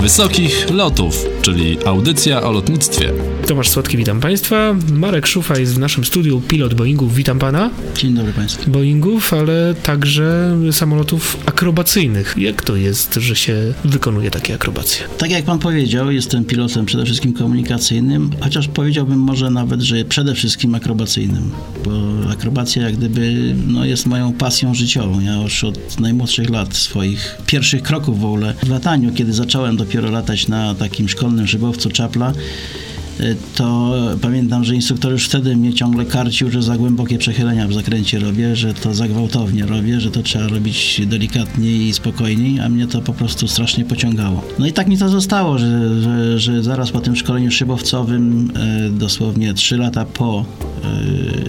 Wysokich Lotów, czyli audycja o lotnictwie. Tomasz Słodki, witam Państwa. Marek Szufa jest w naszym studiu, pilot Boeingów, witam Pana. Dzień dobry Państwu. Boeingów, ale także samolotów akrobacyjnych. Jak to jest, że się wykonuje takie akrobacje? Tak jak Pan powiedział, jestem pilotem przede wszystkim komunikacyjnym, chociaż powiedziałbym może nawet, że przede wszystkim akrobacyjnym, bo akrobacja jak gdyby no, jest moją pasją życiową. Ja już od najmłodszych lat swoich pierwszych kroków w ogóle w lataniu, kiedy zacząłem dopiero latać na takim szkolnym szybowcu Czapla, to pamiętam, że instruktor już wtedy mnie ciągle karcił, że za głębokie przechylenia w zakręcie robię, że to za gwałtownie robię, że to trzeba robić delikatniej i spokojniej, a mnie to po prostu strasznie pociągało. No i tak mi to zostało, że, że, że zaraz po tym szkoleniu szybowcowym, e, dosłownie 3 lata po,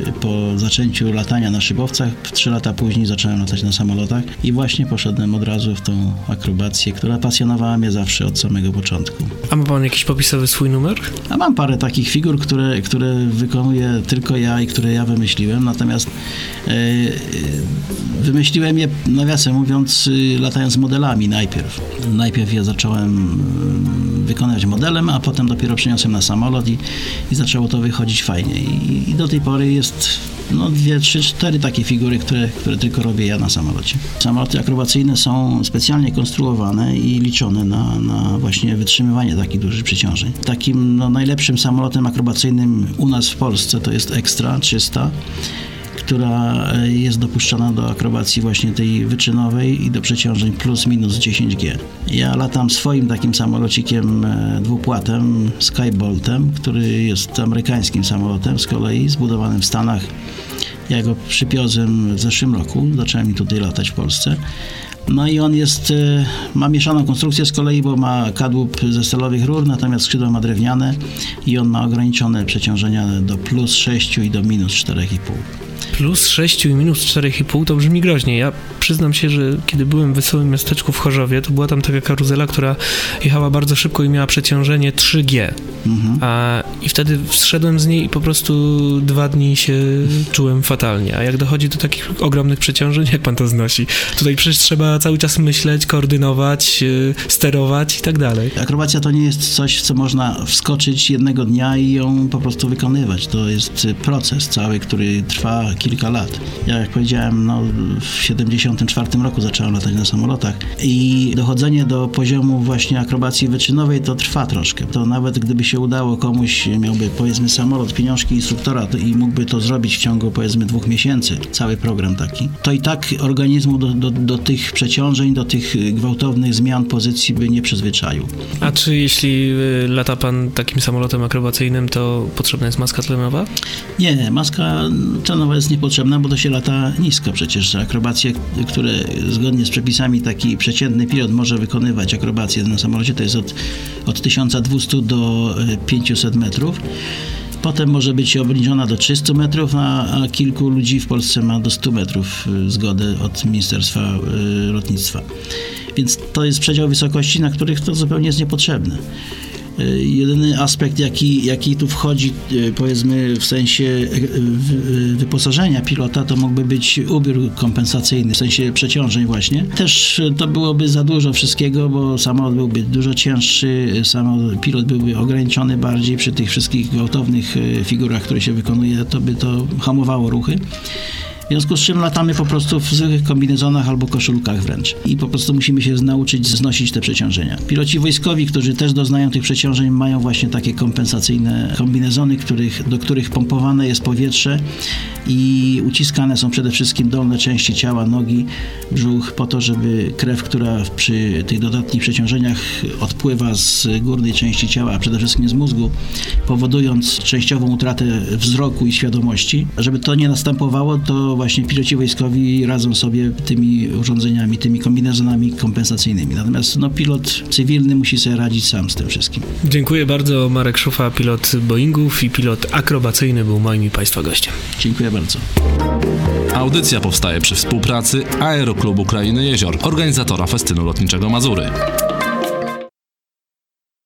e, po zaczęciu latania na szybowcach, 3 lata później zacząłem latać na samolotach i właśnie poszedłem od razu w tą akrobację, która pasjonowała mnie zawsze od samego początku. A ma Pan jakiś popisowy swój numer? A mam parę takich figur, które, które wykonuję tylko ja i które ja wymyśliłem, natomiast e, wymyśliłem je, nawiasem mówiąc, y, latając modelami najpierw. Najpierw je zacząłem wykonywać modelem, a potem dopiero przeniosłem na samolot i, i zaczęło to wychodzić fajnie. I, I, do tej pory jest no, dwie, trzy, cztery takie figury, które, które tylko robię ja na samolocie. Samoloty akrobacyjne są specjalnie konstruowane i liczone na, na właśnie wytrzymywanie takich dużych przeciążeń. Takim no, najlepszym samolotem akrobacyjnym u nas w Polsce to jest Extra 300 która jest dopuszczona do akrobacji właśnie tej wyczynowej i do przeciążeń plus minus 10G. Ja latam swoim takim samolocikiem dwupłatem Skyboltem, który jest amerykańskim samolotem z kolei zbudowanym w Stanach. Ja go przypiozłem w zeszłym roku, zacząłem tutaj latać w Polsce. No i on jest, ma mieszaną konstrukcję z kolei, bo ma kadłub ze stalowych rur, natomiast skrzydła ma drewniane i on ma ograniczone przeciążenia do plus 6 i do minus 4,5 plus 6 i minus 4,5 to brzmi groźnie. Ja przyznam się, że kiedy byłem w wesołym miasteczku w Chorzowie, to była tam taka karuzela, która jechała bardzo szybko i miała przeciążenie 3G. Mhm. A, I wtedy zszedłem z niej i po prostu dwa dni się czułem fatalnie. A jak dochodzi do takich ogromnych przeciążeń, jak pan to znosi? Tutaj przecież trzeba cały czas myśleć, koordynować, yy, sterować i tak dalej. Akrobacja to nie jest coś, co można wskoczyć jednego dnia i ją po prostu wykonywać. To jest proces cały, który trwa kilka lat. Ja, jak powiedziałem, no, w 74 roku zacząłem latać na samolotach i dochodzenie do poziomu właśnie akrobacji wyczynowej to trwa troszkę. To nawet gdyby się udało komuś, miałby powiedzmy samolot, pieniążki instruktora to i mógłby to zrobić w ciągu powiedzmy dwóch miesięcy, cały program taki, to i tak organizmu do, do, do tych przeciążeń, do tych gwałtownych zmian pozycji by nie przyzwyczaił. A czy jeśli y, lata pan takim samolotem akrobacyjnym, to potrzebna jest maska tlenowa? Nie, maska tlenowa jest niepotrzebna, bo to się lata nisko przecież. Akrobacje, które zgodnie z przepisami taki przeciętny pilot może wykonywać akrobacje na samolocie, to jest od, od 1200 do 500 metrów. Potem może być obniżona do 300 metrów, a, a, kilku ludzi w Polsce ma do 100 metrów zgodę od Ministerstwa Lotnictwa. Więc to jest przedział wysokości, na których to zupełnie jest niepotrzebne. Jedyny aspekt, jaki, jaki tu wchodzi, powiedzmy, w sensie wyposażenia pilota, to mógłby być ubiór kompensacyjny, w sensie przeciążeń właśnie. Też to byłoby za dużo wszystkiego, bo samolot byłby dużo cięższy, samolot, pilot byłby ograniczony bardziej przy tych wszystkich gwałtownych figurach, które się wykonuje, to by to hamowało ruchy. Związku z czym latamy po prostu w zwykłych kombinezonach albo koszulkach wręcz. I po prostu musimy się nauczyć znosić te przeciążenia. Piloci wojskowi, którzy też doznają tych przeciążeń, mają właśnie takie kompensacyjne kombinezony, których, do których pompowane jest powietrze i uciskane są przede wszystkim dolne części ciała, nogi, brzuch, po to, żeby krew, która przy tych dodatnich przeciążeniach odpływa z górnej części ciała, a przede wszystkim z mózgu, powodując częściową utratę wzroku i świadomości, żeby to nie następowało, to właśnie piloci wojskowi radzą sobie tymi urządzeniami, tymi kombinezonami kompensacyjnymi. Natomiast no, pilot cywilny musi sobie radzić sam z tym wszystkim. Dziękuję bardzo. Marek Szufa, pilot Boeingów i pilot akrobacyjny był moim i Państwa gościem. Dziękuję bardzo. Audycja powstaje przy współpracy Aeroklubu Krainy Jezior, organizatora festynu lotniczego Mazury.